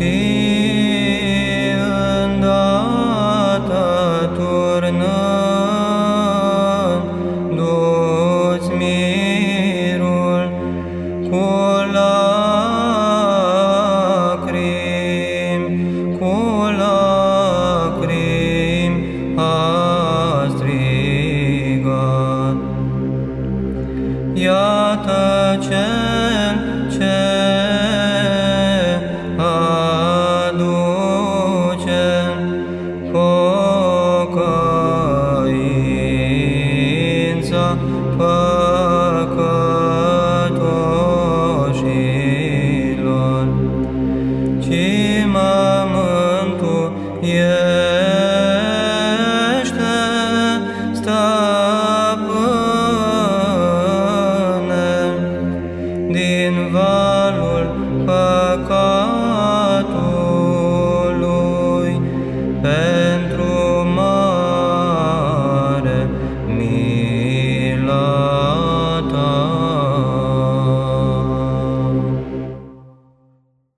Și îndată turnându-ți mirul cu lacrimi, cu lacrimi a strigat. Iată cel ce credința păcătoșilor, ci mă mântuiește, Stăpâne, din valul păcatului.